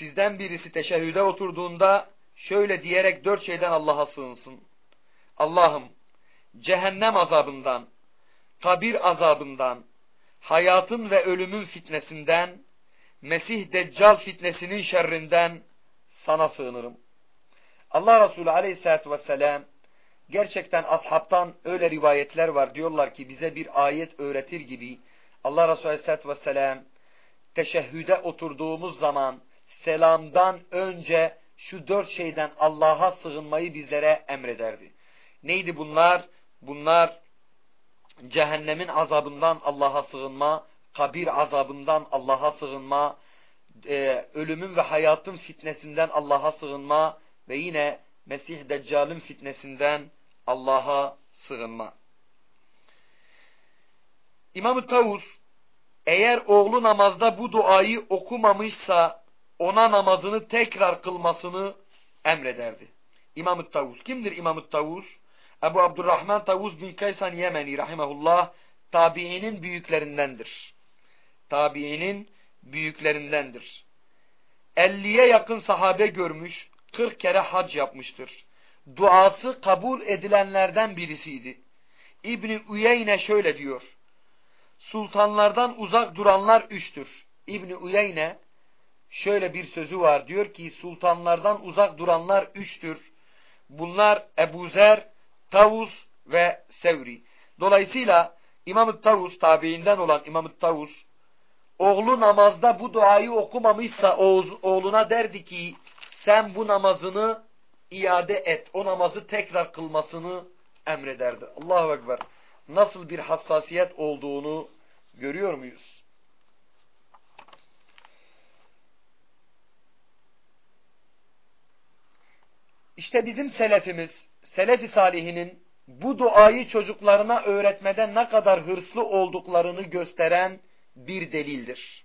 Sizden birisi teşehhüde oturduğunda şöyle diyerek dört şeyden Allah'a sığınsın. Allah'ım cehennem azabından, kabir azabından, hayatın ve ölümün fitnesinden, Mesih Deccal fitnesinin şerrinden sana sığınırım. Allah Resulü aleyhissalatü vesselam gerçekten ashabtan öyle rivayetler var. Diyorlar ki bize bir ayet öğretir gibi Allah Resulü aleyhissalatü vesselam teşehhüde oturduğumuz zaman selamdan önce şu dört şeyden Allah'a sığınmayı bizlere emrederdi. Neydi bunlar? Bunlar cehennemin azabından Allah'a sığınma, kabir azabından Allah'a sığınma, e, ölümün ve hayatın fitnesinden Allah'a sığınma ve yine Mesih Deccal'ın fitnesinden Allah'a sığınma. İmam-ı Tavus eğer oğlu namazda bu duayı okumamışsa ona namazını tekrar kılmasını emrederdi. İmam-ı Tavus. Kimdir İmam-ı Tavus? Ebu Abdurrahman Tavus bin Kaysan Yemeni rahimahullah tabiinin büyüklerindendir. Tabiinin büyüklerindendir. 50'ye yakın sahabe görmüş, 40 kere hac yapmıştır. Duası kabul edilenlerden birisiydi. İbni Uyeyne şöyle diyor. Sultanlardan uzak duranlar üçtür. İbni Uyeyne şöyle bir sözü var. Diyor ki sultanlardan uzak duranlar üçtür. Bunlar Ebu Zer, Tavus ve Sevri. Dolayısıyla İmam-ı Tavus tabiinden olan İmam-ı Tavus oğlu namazda bu duayı okumamışsa oğluna derdi ki sen bu namazını iade et. O namazı tekrar kılmasını emrederdi. Allahu Ekber. Nasıl bir hassasiyet olduğunu görüyor muyuz? İşte bizim selefimiz, selefi salihinin bu duayı çocuklarına öğretmeden ne kadar hırslı olduklarını gösteren bir delildir.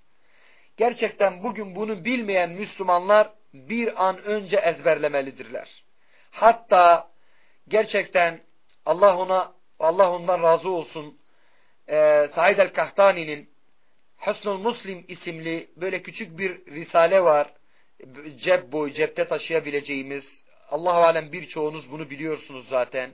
Gerçekten bugün bunu bilmeyen Müslümanlar bir an önce ezberlemelidirler. Hatta gerçekten Allah ona Allah ondan razı olsun e, Said el-Kahtani'nin Hüsnül Muslim isimli böyle küçük bir risale var. Cep boy, cepte taşıyabileceğimiz. Allahu alem birçoğunuz bunu biliyorsunuz zaten.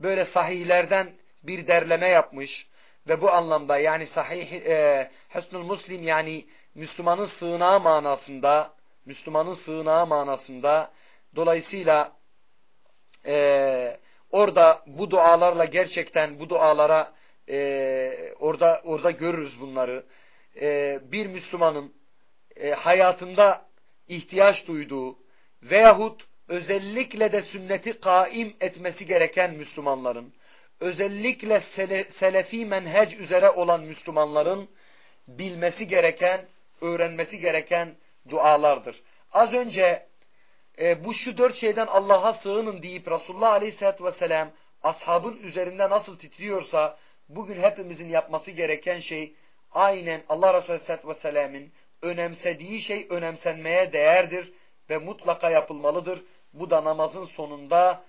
Böyle sahihlerden bir derleme yapmış ve bu anlamda yani sahih e, Hüsnül Muslim yani Müslümanın sığınağı manasında Müslümanın sığınağı manasında dolayısıyla e, orada bu dualarla gerçekten bu dualara e, orada orada görürüz bunları. E, bir Müslümanın e, hayatında ihtiyaç duyduğu veyahut özellikle de sünneti kaim etmesi gereken Müslümanların, özellikle sele, selefi menhec üzere olan Müslümanların bilmesi gereken, öğrenmesi gereken dualardır. Az önce e, bu şu dört şeyden Allah'a sığının deyip Resulullah Aleyhisselatü Vesselam ashabın üzerinde nasıl titriyorsa bugün hepimizin yapması gereken şey aynen Allah Resulü Aleyhisselatü Vesselam'ın önemsediği şey önemsenmeye değerdir ve mutlaka yapılmalıdır. Bu da namazın sonunda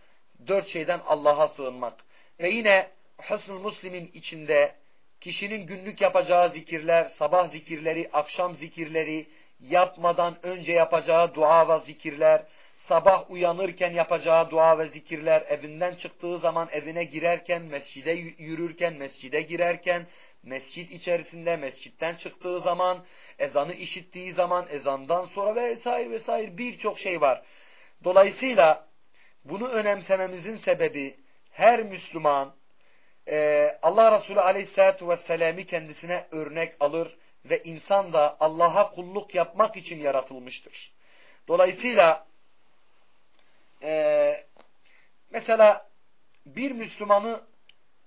dört şeyden Allah'a sığınmak. Ve yine Hüsnül Müslim'in içinde kişinin günlük yapacağı zikirler, sabah zikirleri, akşam zikirleri, yapmadan önce yapacağı dua ve zikirler, sabah uyanırken yapacağı dua ve zikirler, evinden çıktığı zaman evine girerken, mescide yürürken, mescide girerken, mescit içerisinde, mescitten çıktığı zaman, ezanı işittiği zaman, ezandan sonra vesaire vesaire birçok şey var. Dolayısıyla bunu önemsememizin sebebi her Müslüman e, Allah Resulü Aleyhisselatü Vesselam'ı kendisine örnek alır ve insan da Allah'a kulluk yapmak için yaratılmıştır. Dolayısıyla e, mesela bir Müslümanı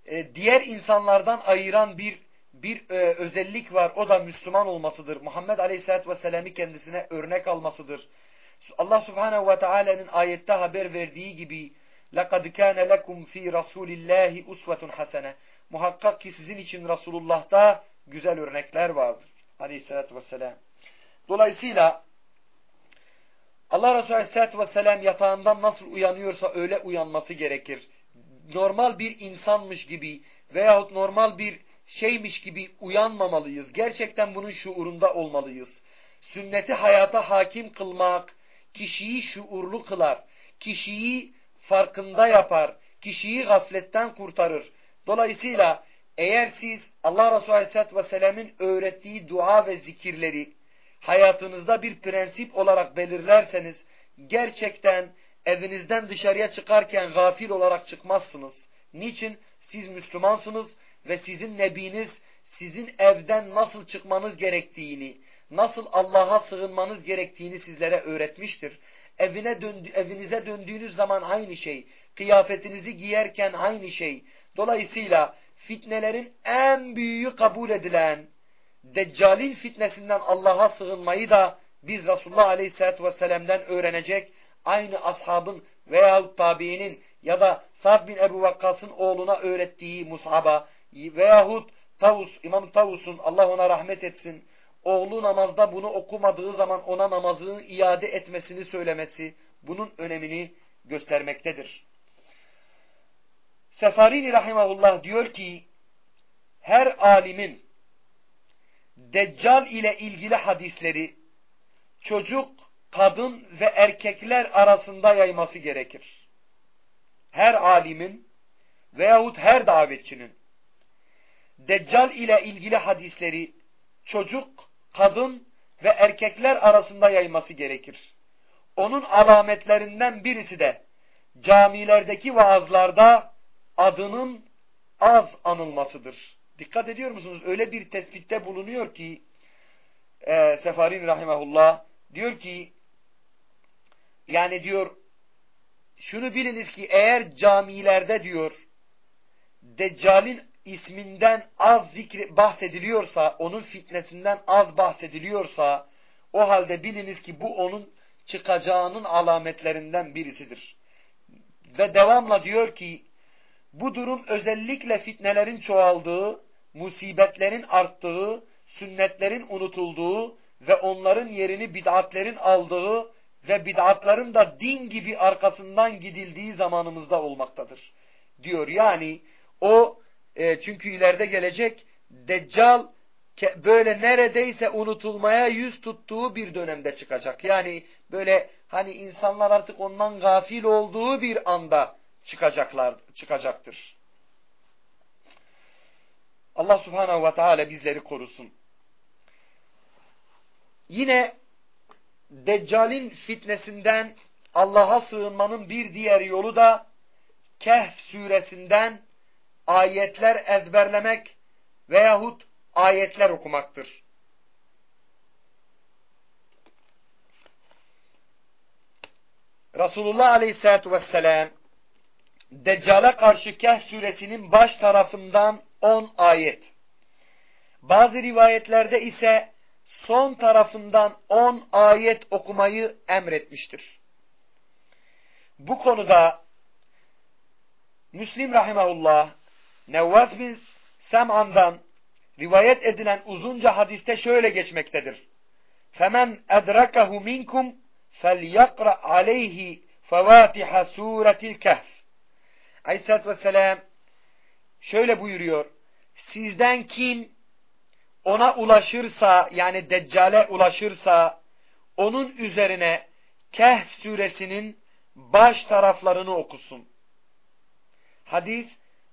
e, diğer insanlardan ayıran bir bir e, özellik var. O da Müslüman olmasıdır. Muhammed Aleyhisselatü Vesselam'ı kendisine örnek almasıdır. Allah Subhanahu ve Taala'nın ayette haber verdiği gibi لَقَدْ كَانَ لَكُمْ ف۪ي رَسُولِ اللّٰهِ اُسْوَةٌ حَسَنَةٌ Muhakkak ki sizin için Resulullah'ta güzel örnekler vardır. Aleyhisselatü Vesselam. Dolayısıyla Allah Resulü Aleyhisselatü Vesselam yatağından nasıl uyanıyorsa öyle uyanması gerekir. Normal bir insanmış gibi veyahut normal bir şeymiş gibi uyanmamalıyız. Gerçekten bunun şuurunda olmalıyız. sünneti hayata hakim kılmak, kişiyi şuurlu kılar, kişiyi farkında yapar, kişiyi gafletten kurtarır. Dolayısıyla eğer siz Allah Resulü Aleyhisselatü Vesselam'ın öğrettiği dua ve zikirleri hayatınızda bir prensip olarak belirlerseniz gerçekten evinizden dışarıya çıkarken gafil olarak çıkmazsınız. Niçin? Siz Müslümansınız ve sizin Nebiniz sizin evden nasıl çıkmanız gerektiğini, nasıl Allah'a sığınmanız gerektiğini sizlere öğretmiştir. Evine döndü, evinize döndüğünüz zaman aynı şey. Kıyafetinizi giyerken aynı şey. Dolayısıyla fitnelerin en büyüğü kabul edilen Deccal'in fitnesinden Allah'a sığınmayı da biz Resulullah Aleyhisselatü Vesselam'dan öğrenecek. Aynı ashabın veyahut tabiinin ya da Sa'd bin Ebu Vakkas'ın oğluna öğrettiği Mus'ab'a veyahut Tavus, İmam Tavus'un Allah ona rahmet etsin oğlu namazda bunu okumadığı zaman ona namazını iade etmesini söylemesi bunun önemini göstermektedir. Sefarini rahimahullah diyor ki her alimin Deccal ile ilgili hadisleri çocuk, kadın ve erkekler arasında yayması gerekir. Her alimin veyahut her davetçinin Deccal ile ilgili hadisleri çocuk, kadın ve erkekler arasında yayması gerekir. Onun alametlerinden birisi de camilerdeki vaazlarda adının az anılmasıdır. Dikkat ediyor musunuz? Öyle bir tespitte bulunuyor ki e, Sefarin Rahimahullah diyor ki yani diyor şunu biliniz ki eğer camilerde diyor Deccal'in isminden az zikri bahsediliyorsa, onun fitnesinden az bahsediliyorsa, o halde biliniz ki bu onun çıkacağının alametlerinden birisidir. Ve devamla diyor ki, bu durum özellikle fitnelerin çoğaldığı, musibetlerin arttığı, sünnetlerin unutulduğu ve onların yerini bid'atlerin aldığı ve bid'atların da din gibi arkasından gidildiği zamanımızda olmaktadır. Diyor yani o e, çünkü ileride gelecek Deccal böyle neredeyse unutulmaya yüz tuttuğu bir dönemde çıkacak. Yani böyle hani insanlar artık ondan gafil olduğu bir anda çıkacaklar çıkacaktır. Allah Subhanahu ve Teala bizleri korusun. Yine Deccal'in fitnesinden Allah'a sığınmanın bir diğer yolu da Kehf suresinden ayetler ezberlemek veyahut ayetler okumaktır. Resulullah Aleyhisselatü Vesselam Deccal'e karşı Kehf suresinin baş tarafından 10 ayet. Bazı rivayetlerde ise son tarafından 10 ayet okumayı emretmiştir. Bu konuda Müslim Rahimahullah Nevvas bin Sem'an'dan rivayet edilen uzunca hadiste şöyle geçmektedir. Femen edrakahu minkum felyakra aleyhi fevatiha suretil kehf. Aleyhisselatü Vesselam şöyle buyuruyor. Sizden kim ona ulaşırsa yani Deccale ulaşırsa onun üzerine Kehf suresinin baş taraflarını okusun. Hadis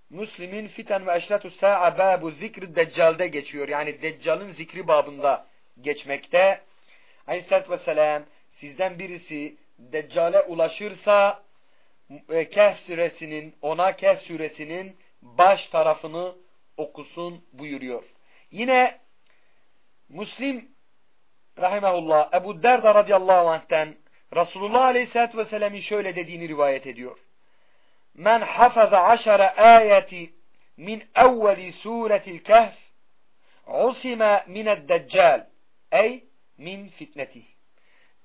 Müslim'in Fiten ve Eşratu Sa'a babu zikri Deccal'de geçiyor. Yani Deccal'ın zikri babında geçmekte. Aleyhisselatü Vesselam sizden birisi Deccal'e ulaşırsa e, Kehf suresinin, ona Kehf suresinin baş tarafını okusun buyuruyor. Yine Müslim rahimahullah Ebu Derda radıyallahu anh'ten Resulullah aleyhissalatü vesselam'ın şöyle dediğini rivayet ediyor men hafaza aşara ayeti min evveli suretil kehf usime mined deccal ey min fitnetih.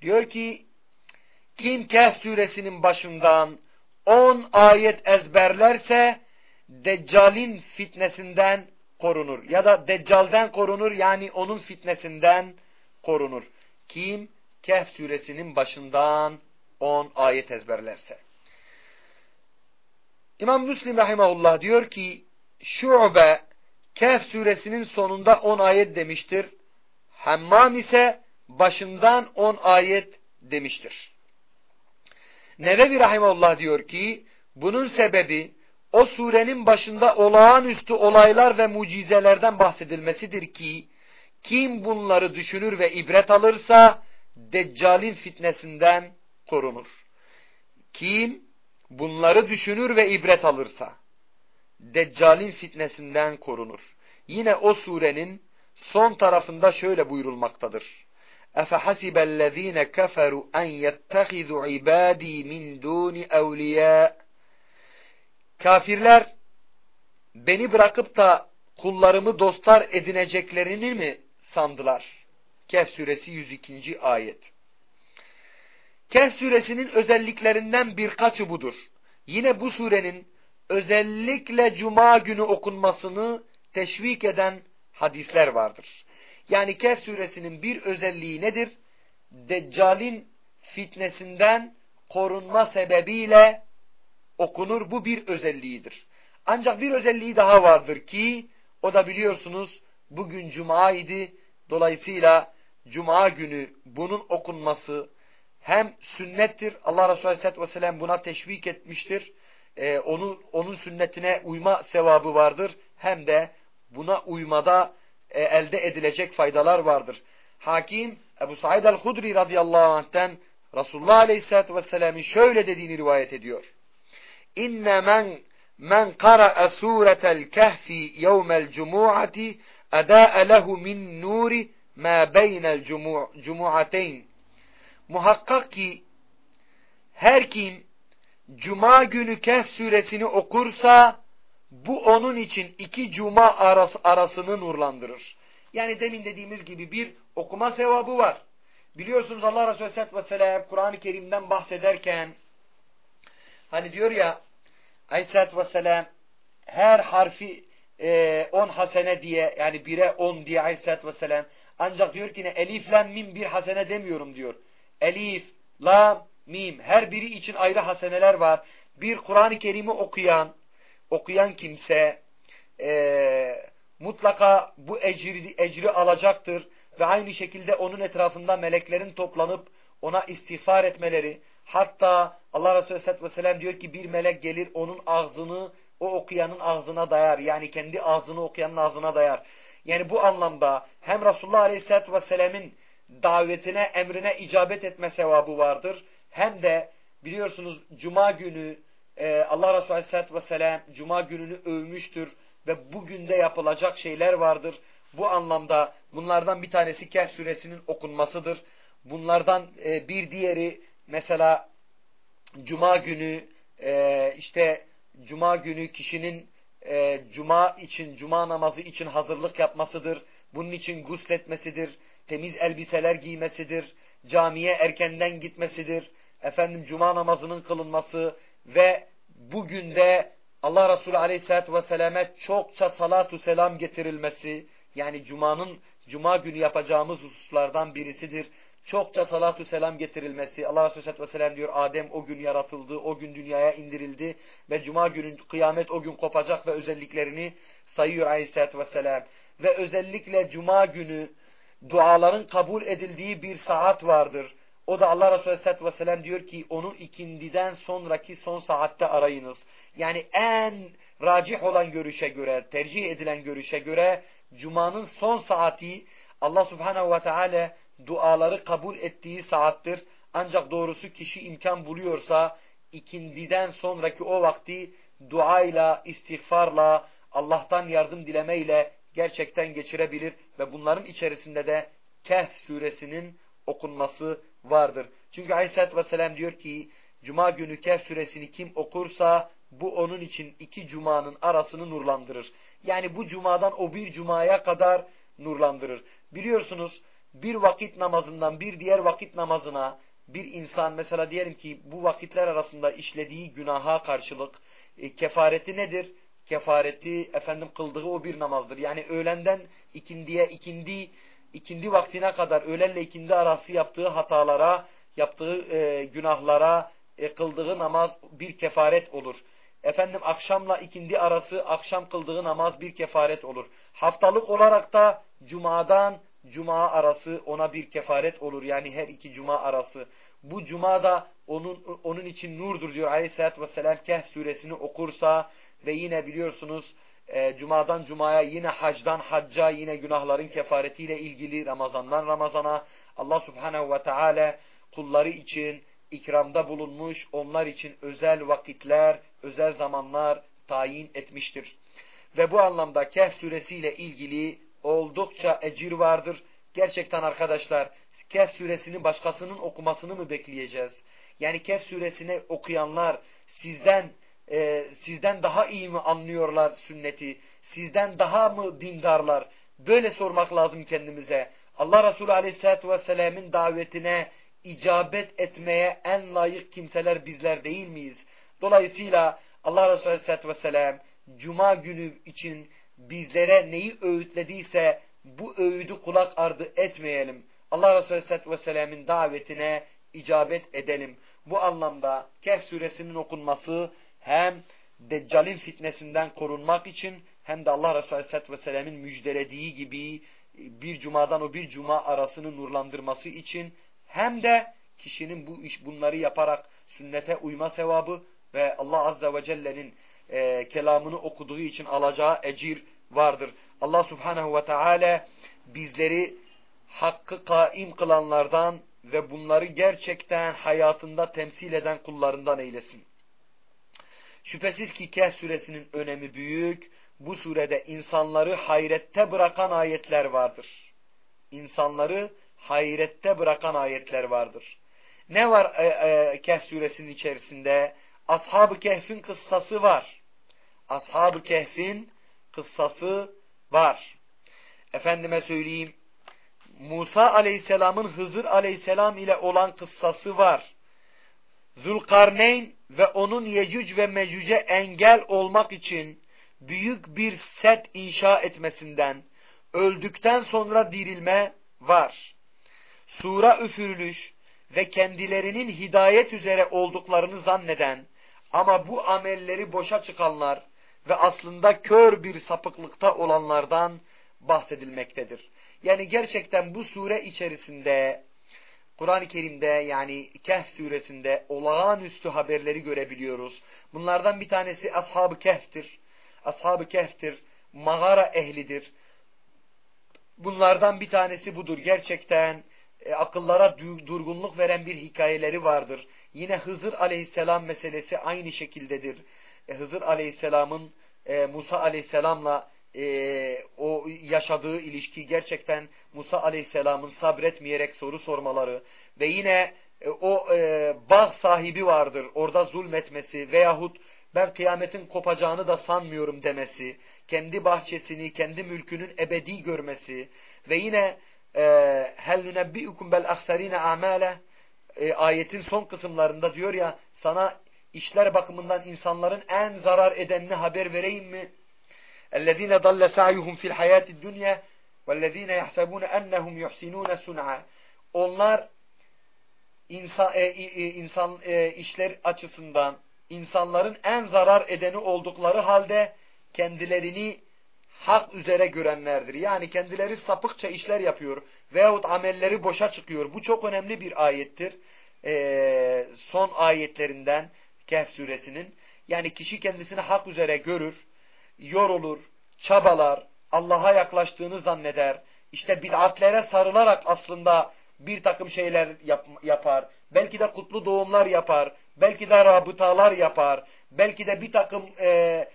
Diyor ki kim Kehf suresinin başından 10 ayet ezberlerse Deccal'in fitnesinden korunur. Ya da Deccal'den korunur yani onun fitnesinden korunur. Kim Kehf suresinin başından 10 ayet ezberlerse. İmam Müslim Rahimahullah diyor ki Şu'be Kehf suresinin sonunda 10 ayet demiştir. Hammam ise başından 10 ayet demiştir. Nevevi Rahimullah diyor ki bunun sebebi o surenin başında olağanüstü olaylar ve mucizelerden bahsedilmesidir ki kim bunları düşünür ve ibret alırsa Deccal'in fitnesinden korunur. Kim bunları düşünür ve ibret alırsa Deccal'in fitnesinden korunur. Yine o surenin son tarafında şöyle buyurulmaktadır. اَفَحَسِبَ الَّذ۪ينَ كَفَرُوا اَنْ يَتَّخِذُوا عِبَادِي مِنْ دُونِ اَوْلِيَاءَ Kafirler beni bırakıp da kullarımı dostlar edineceklerini mi sandılar? Kehf suresi 102. ayet. Kehf suresinin özelliklerinden birkaçı budur. Yine bu surenin özellikle cuma günü okunmasını teşvik eden hadisler vardır. Yani Kehf suresinin bir özelliği nedir? Deccal'in fitnesinden korunma sebebiyle okunur. Bu bir özelliğidir. Ancak bir özelliği daha vardır ki o da biliyorsunuz bugün cuma idi. Dolayısıyla cuma günü bunun okunması hem sünnettir. Allah Resulü Aleyhisselatü Vesselam buna teşvik etmiştir. Ee, onu, onun sünnetine uyma sevabı vardır. Hem de buna uymada e, elde edilecek faydalar vardır. Hakim Ebu Said el-Hudri radıyallahu anh'ten Resulullah Aleyhisselatü Vesselam'ın şöyle dediğini rivayet ediyor. İnne men men kara'a suretel kehfi yevmel cumu'ati edâ'e lehu min nuri ma beynel cumu'ateyn. Muhakkak ki her kim Cuma günü Kehf suresini okursa bu onun için iki cuma arası, arasını nurlandırır. Yani demin dediğimiz gibi bir okuma sevabı var. Biliyorsunuz Allah Resulü Aleyhisselatü Vesselam Kur'an-ı Kerim'den bahsederken hani diyor ya Aleyhisselatü Vesselam her harfi e, on hasene diye yani bire on diye Aleyhisselatü Vesselam ancak diyor ki ne elif mim bir hasene demiyorum diyor. Elif, lam, mim her biri için ayrı haseneler var. Bir Kur'an-ı Kerim'i okuyan okuyan kimse e, mutlaka bu ecri, ecri alacaktır ve aynı şekilde onun etrafında meleklerin toplanıp ona istiğfar etmeleri hatta Allah Resulü Aleyhisselatü Vesselam diyor ki bir melek gelir onun ağzını o okuyanın ağzına dayar yani kendi ağzını okuyanın ağzına dayar. Yani bu anlamda hem Resulullah Aleyhisselatü Vesselam'ın davetine emrine icabet etme sevabı vardır hem de biliyorsunuz cuma günü e, Allah Resulü Aleyhisselatü Vesselam Cuma gününü övmüştür ve bugün de yapılacak şeyler vardır. Bu anlamda bunlardan bir tanesi Kehf suresinin okunmasıdır. Bunlardan e, bir diğeri mesela Cuma günü e, işte Cuma günü kişinin e, Cuma için, Cuma namazı için hazırlık yapmasıdır. Bunun için gusletmesidir, temiz elbiseler giymesidir, camiye erkenden gitmesidir, efendim Cuma namazının kılınması, ve bugün de Allah Resulü Aleyhisselatü Vesselam'e çokça salatu selam getirilmesi, yani Cuma'nın Cuma günü yapacağımız hususlardan birisidir. Çokça salatu selam getirilmesi. Allah Resulü Aleyhisselatü Vesselam diyor Adem o gün yaratıldı, o gün dünyaya indirildi ve Cuma günü kıyamet o gün kopacak ve özelliklerini sayıyor Aleyhisselatü Vesselam. Ve özellikle Cuma günü duaların kabul edildiği bir saat vardır. O da Allah Resulü Aleyhisselatü Vesselam diyor ki onu ikindiden sonraki son saatte arayınız. Yani en racih olan görüşe göre, tercih edilen görüşe göre Cuma'nın son saati Allah Subhanahu ve Teala duaları kabul ettiği saattir. Ancak doğrusu kişi imkan buluyorsa ikindiden sonraki o vakti duayla, istiğfarla, Allah'tan yardım dilemeyle gerçekten geçirebilir ve bunların içerisinde de Kehf suresinin okunması vardır. Çünkü Aleyhisselatü Vesselam diyor ki Cuma günü Kehf suresini kim okursa bu onun için iki cumanın arasını nurlandırır. Yani bu cumadan o bir cumaya kadar nurlandırır. Biliyorsunuz bir vakit namazından bir diğer vakit namazına bir insan mesela diyelim ki bu vakitler arasında işlediği günaha karşılık e, kefareti nedir? Kefareti efendim kıldığı o bir namazdır. Yani öğlenden ikindiye ikindi ikindi vaktine kadar öğlenle ikindi arası yaptığı hatalara, yaptığı e, günahlara e, kıldığı namaz bir kefaret olur. Efendim akşamla ikindi arası akşam kıldığı namaz bir kefaret olur. Haftalık olarak da cumadan cuma arası ona bir kefaret olur. Yani her iki cuma arası. Bu cuma da onun, onun için nurdur diyor aleyhissalatü vesselam. Kehf suresini okursa ve yine biliyorsunuz e, cumadan cumaya yine hacdan hacca yine günahların kefaretiyle ilgili Ramazandan Ramazana Allah subhanehu ve teala kulları için ikramda bulunmuş, onlar için özel vakitler, özel zamanlar tayin etmiştir. Ve bu anlamda Kehf suresiyle ilgili oldukça ecir vardır. Gerçekten arkadaşlar Kehf suresini başkasının okumasını mı bekleyeceğiz? Yani Kehf suresini okuyanlar sizden e, sizden daha iyi mi anlıyorlar sünneti? Sizden daha mı dindarlar? Böyle sormak lazım kendimize. Allah Resulü Aleyhisselatü Vesselam'ın davetine icabet etmeye en layık kimseler bizler değil miyiz? Dolayısıyla Allah Resulü Aleyhisselatü Vesselam Cuma günü için bizlere neyi öğütlediyse bu öğüdü kulak ardı etmeyelim. Allah Resulü Aleyhisselatü Vesselam'ın davetine icabet edelim. Bu anlamda Kehf suresinin okunması hem Deccal'in fitnesinden korunmak için hem de Allah Resulü Aleyhisselatü Vesselam'ın müjdelediği gibi bir cumadan o bir cuma arasını nurlandırması için hem de kişinin bu iş bunları yaparak sünnete uyma sevabı ve Allah Azze ve Celle'nin e, kelamını okuduğu için alacağı ecir vardır. Allah Subhanahu ve Teala bizleri hakkı kaim kılanlardan ve bunları gerçekten hayatında temsil eden kullarından eylesin. Şüphesiz ki Kehf suresinin önemi büyük. Bu surede insanları hayrette bırakan ayetler vardır. İnsanları hayrette bırakan ayetler vardır. Ne var e, e, Kehf suresinin içerisinde? Ashab-ı Kehf'in kıssası var. Ashab-ı Kehf'in kıssası var. Efendime söyleyeyim, Musa aleyhisselamın Hızır aleyhisselam ile olan kıssası var. Zulkarneyn ve onun Yecüc ve Mecüc'e engel olmak için büyük bir set inşa etmesinden, öldükten sonra dirilme var. Sura üfürülüş ve kendilerinin hidayet üzere olduklarını zanneden ama bu amelleri boşa çıkanlar ve aslında kör bir sapıklıkta olanlardan bahsedilmektedir. Yani gerçekten bu sure içerisinde Kur'an-ı Kerim'de yani Kehf suresinde olağanüstü haberleri görebiliyoruz. Bunlardan bir tanesi Ashab-ı Kehf'tir. Ashab-ı Kehf'tir. Mağara ehlidir. Bunlardan bir tanesi budur. Gerçekten e, akıllara durgunluk veren bir hikayeleri vardır. Yine Hızır aleyhisselam meselesi aynı şekildedir. E, Hızır aleyhisselamın e, Musa aleyhisselamla e, o yaşadığı ilişki gerçekten Musa aleyhisselamın sabretmeyerek soru sormaları ve yine e, o e, bağ sahibi vardır orada zulmetmesi veyahut ben kıyametin kopacağını da sanmıyorum demesi, kendi bahçesini, kendi mülkünün ebedi görmesi ve yine e, hel nunebbiukum bel ahsarine amale ayetin son kısımlarında diyor ya sana işler bakımından insanların en zarar edenini haber vereyim mi? اَلَّذ۪ينَ ضَلَّ سَعْيُهُمْ فِي الْحَيَاتِ الدُّنْيَا وَالَّذ۪ينَ يَحْسَبُونَ اَنَّهُمْ يُحْسِنُونَ سُنْعَا Onlar insan, e, e, insan e, işler açısından insanların en zarar edeni oldukları halde kendilerini hak üzere görenlerdir. Yani kendileri sapıkça işler yapıyor veyahut amelleri boşa çıkıyor. Bu çok önemli bir ayettir. Ee, son ayetlerinden Kehf suresinin. Yani kişi kendisini hak üzere görür yorulur, çabalar, Allah'a yaklaştığını zanneder. İşte bid'atlere sarılarak aslında bir takım şeyler yap, yapar. Belki de kutlu doğumlar yapar. Belki de rabıtalar yapar. Belki de bir takım e,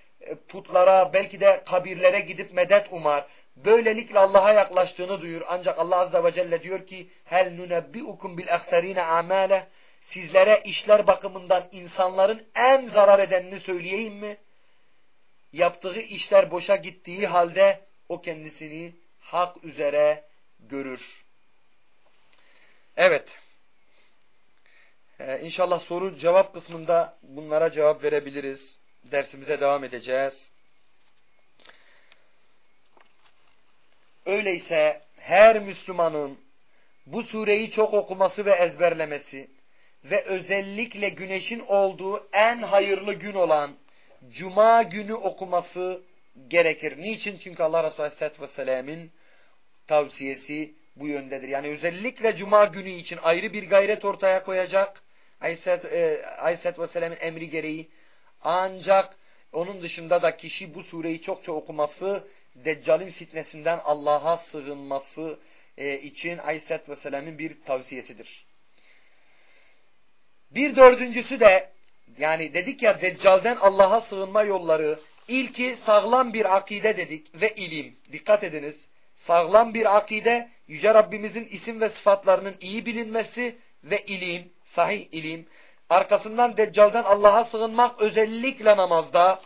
putlara, belki de kabirlere gidip medet umar. Böylelikle Allah'a yaklaştığını duyur. Ancak Allah Azze ve Celle diyor ki hel nunebbiukum bil ahsarine amale sizlere işler bakımından insanların en zarar edenini söyleyeyim mi? Yaptığı işler boşa gittiği halde o kendisini hak üzere görür. Evet. Ee, inşallah soru cevap kısmında bunlara cevap verebiliriz. Dersimize devam edeceğiz. Öyleyse her Müslümanın bu sureyi çok okuması ve ezberlemesi ve özellikle güneşin olduğu en hayırlı gün olan Cuma günü okuması gerekir. Niçin? Çünkü Allah Resulü Aleyhisselatü Vesselam'ın tavsiyesi bu yöndedir. Yani özellikle cuma günü için ayrı bir gayret ortaya koyacak. Aleyhisselatü, e, Vesselam'ın emri gereği. Ancak onun dışında da kişi bu sureyi çokça okuması, Deccal'in fitnesinden Allah'a sığınması e, için Aleyhisselatü Vesselam'ın bir tavsiyesidir. Bir dördüncüsü de yani dedik ya Deccal'den Allah'a sığınma yolları ilki sağlam bir akide dedik ve ilim. Dikkat ediniz. Sağlam bir akide Yüce Rabbimizin isim ve sıfatlarının iyi bilinmesi ve ilim, sahih ilim. Arkasından Deccal'den Allah'a sığınmak özellikle namazda.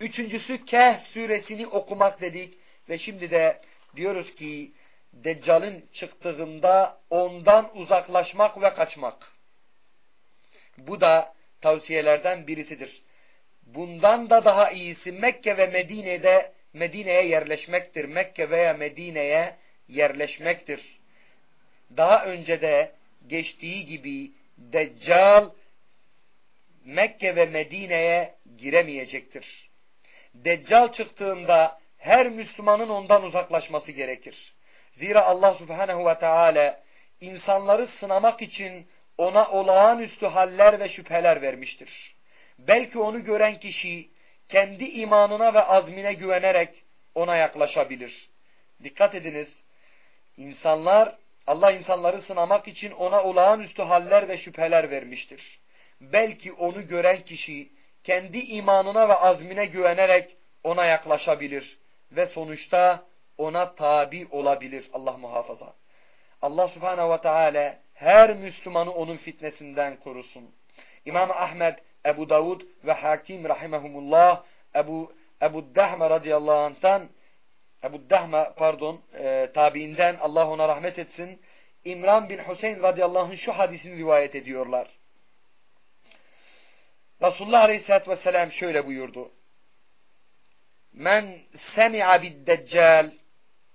Üçüncüsü Kehf suresini okumak dedik. Ve şimdi de diyoruz ki Deccal'in çıktığında ondan uzaklaşmak ve kaçmak. Bu da tavsiyelerden birisidir. Bundan da daha iyisi Mekke ve Medine'de Medine'ye yerleşmektir. Mekke veya Medine'ye yerleşmektir. Daha önce de geçtiği gibi Deccal Mekke ve Medine'ye giremeyecektir. Deccal çıktığında her Müslümanın ondan uzaklaşması gerekir. Zira Allah Subhanahu ve Teala insanları sınamak için ona olağanüstü haller ve şüpheler vermiştir. Belki onu gören kişi kendi imanına ve azmine güvenerek ona yaklaşabilir. Dikkat ediniz. İnsanlar, Allah insanları sınamak için ona olağanüstü haller ve şüpheler vermiştir. Belki onu gören kişi kendi imanına ve azmine güvenerek ona yaklaşabilir ve sonuçta ona tabi olabilir. Allah muhafaza. Allah subhanehu ve teala her Müslümanı onun fitnesinden korusun. İmam Ahmed, Ebu Davud ve Hakim rahimehumullah Ebu Ebu Dahme radıyallahu anh'tan Ebu Dahme pardon e, tabiinden Allah ona rahmet etsin. İmran bin Hüseyin radıyallahu anh şu hadisini rivayet ediyorlar. Resulullah aleyhissalatü vesselam şöyle buyurdu. Men semi'a bid deccal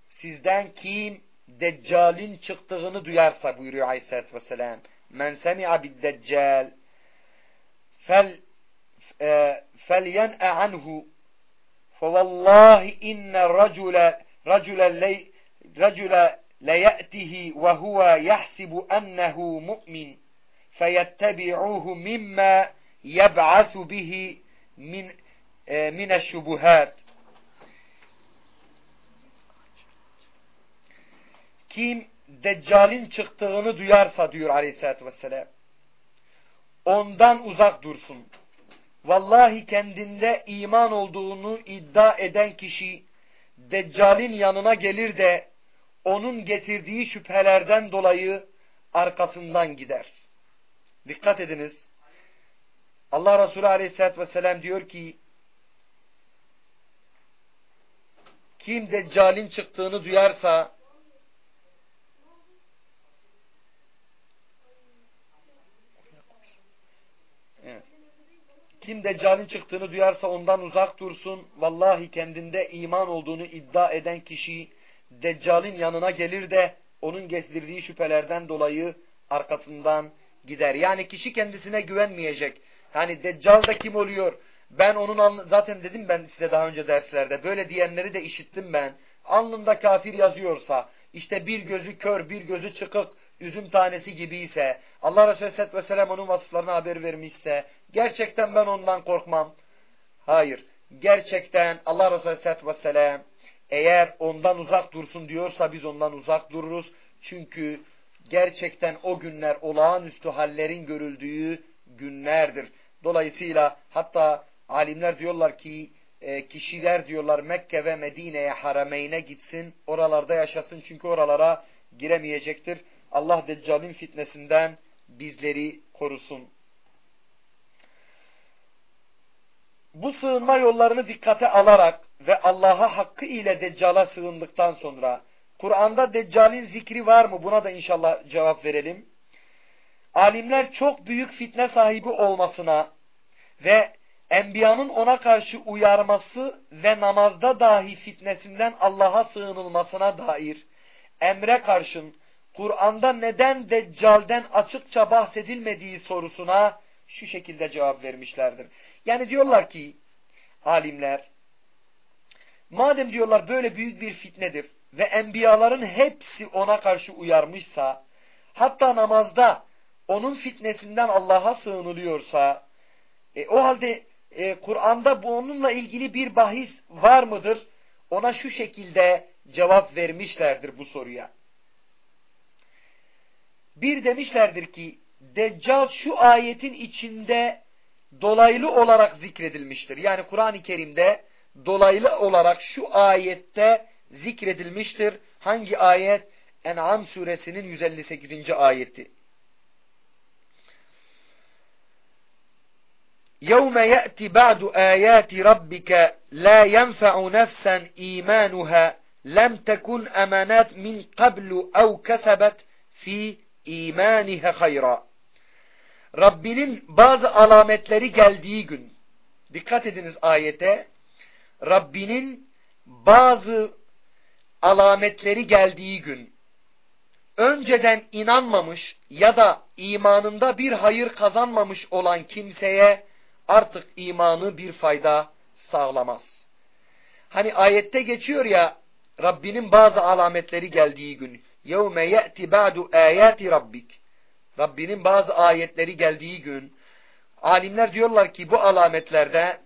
sizden kim Deccal'in çıktığını duyarsa buyuruyor Aleyhisselatü Vesselam. Men semi'a bid deccal fel e, felyen'e anhu fevallahi inne racule racule ley racule leyetihi ve huve yahsibu ennehu mu'min feyettebi'uhu mimma yeb'asu bihi min e, Kim Deccal'in çıktığını duyarsa diyor aleyhissalatü vesselam. Ondan uzak dursun. Vallahi kendinde iman olduğunu iddia eden kişi Deccal'in yanına gelir de onun getirdiği şüphelerden dolayı arkasından gider. Dikkat ediniz. Allah Resulü Aleyhisselatü Vesselam diyor ki kim Deccal'in çıktığını duyarsa Kim Deccal'in çıktığını duyarsa ondan uzak dursun. Vallahi kendinde iman olduğunu iddia eden kişi Deccal'in yanına gelir de onun getirdiği şüphelerden dolayı arkasından gider. Yani kişi kendisine güvenmeyecek. Yani Deccal da kim oluyor? Ben onun zaten dedim ben size daha önce derslerde böyle diyenleri de işittim ben. Alnında kafir yazıyorsa işte bir gözü kör bir gözü çıkık üzüm tanesi gibi ise, Allah Resulü Aleyhisselatü Vesselam onun vasıflarına haber vermişse, gerçekten ben ondan korkmam. Hayır, gerçekten Allah Resulü Aleyhisselatü Vesselam eğer ondan uzak dursun diyorsa biz ondan uzak dururuz. Çünkü gerçekten o günler olağanüstü hallerin görüldüğü günlerdir. Dolayısıyla hatta alimler diyorlar ki e, kişiler diyorlar Mekke ve Medine'ye harameyne gitsin oralarda yaşasın çünkü oralara giremeyecektir. Allah Deccal'in fitnesinden bizleri korusun. Bu sığınma yollarını dikkate alarak ve Allah'a hakkı ile Deccal'a sığındıktan sonra Kur'an'da Deccal'in zikri var mı? Buna da inşallah cevap verelim. Alimler çok büyük fitne sahibi olmasına ve Enbiyanın ona karşı uyarması ve namazda dahi fitnesinden Allah'a sığınılmasına dair emre karşın Kur'an'da neden Deccal'den açıkça bahsedilmediği sorusuna şu şekilde cevap vermişlerdir. Yani diyorlar ki alimler madem diyorlar böyle büyük bir fitnedir ve enbiyaların hepsi ona karşı uyarmışsa, hatta namazda onun fitnesinden Allah'a sığınılıyorsa, e, o halde e, Kur'an'da bu onunla ilgili bir bahis var mıdır? Ona şu şekilde cevap vermişlerdir bu soruya. Bir demişlerdir ki, Deccal şu ayetin içinde dolaylı olarak zikredilmiştir. Yani Kur'an-ı Kerim'de dolaylı olarak şu ayette zikredilmiştir. Hangi ayet? En'am suresinin 158. ayeti. يَوْمَ يَأْتِ بَعْدُ آيَاتِ رَبِّكَ لَا يَنْفَعُ نَفْسًا إِيمَانُهَا لَمْ تَكُنْ أَمَنَاتْ مِنْ قَبْلُ أَوْ كَسَبَتْ فِي إِيمَانِهَا خَيْرًا Rabbinin bazı alametleri geldiği gün, dikkat ediniz ayete, Rabbinin bazı alametleri geldiği gün, önceden inanmamış ya da imanında bir hayır kazanmamış olan kimseye artık imanı bir fayda sağlamaz. Hani ayette geçiyor ya Rabbinin bazı alametleri geldiği gün. يَوْمَ يَأْتِ بَعْدُ آيَاتِ رَبِّكَ Rabbinin bazı ayetleri geldiği gün alimler diyorlar ki bu alametlerde